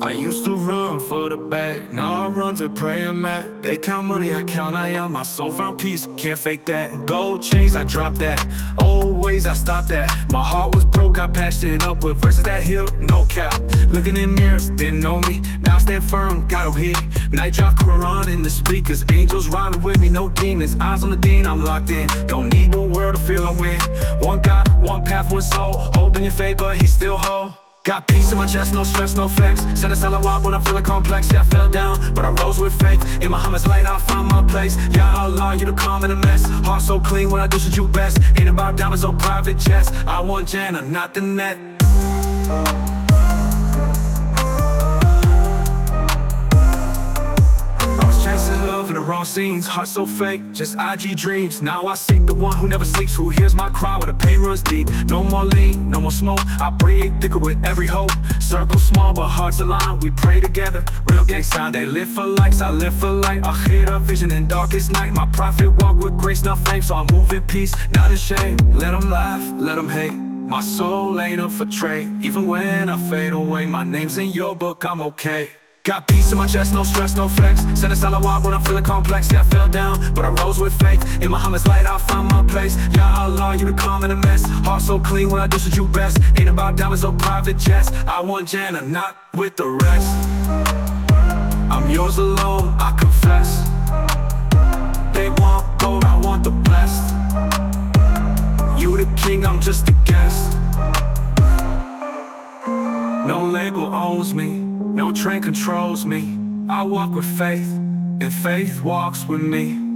I used to run for the bag, now I run to pray and mad. They count money, I count iman. My soul found peace, can't fake that. Gold chains, I dropped that. Old ways, I stopped that. My heart was broke, I patched it up with verses that heal, no cap. Looking in mirrors, didn't know me. Now I stand firm, got a hit. Night drop Quran in the speakers, angels riding with me, no demons. Eyes on the deen, I'm locked in. Don't need the world to feel I win. One God, one path, one soul. Holding your faith, but he still whole. Got peace in my chest, no stress, no flex. Said a salawat when I'm feeling complex. Yeah, I fell down, but I rose with faith. In Muhammad's light, I found my place. Yeah, Allah, you the calm in a mess. Heart so clean when I do what you best. Ain't about diamonds or private jets. I want Jannah, not the net wrong scenes Heart so fake, just IG dreams. Now I seek the one who never sleeps Who hears my cry when the pain runs deep. No more lean, no more smoke. I breathe thicker with every hope. Circle small but hearts aligned We pray together, real gang sign They live for lights, I live for light. I hear the vision in darkest night. My prophet walk with grace, not fame So I move in peace, not in shame Let them laugh, let them hate. My soul ain't up for trade. Even when I fade away My name's in your book, I'm okay Got peace in my chest, no stress, no flex. Send a salawat when I'm feeling complex. Yeah, I fell down, but I rose with faith. In Muhammad's light, I found my place. Yeah, Allah, you the calm in the mess. Heart so clean when I do what you best. Ain't about diamonds or private jets. I want Jannah, not with the rest. I'm yours alone, I confess. They want gold, I want the blessed You the king, I'm just a guest. No label owns me no train controls me. I walk with faith, and faith walks with me.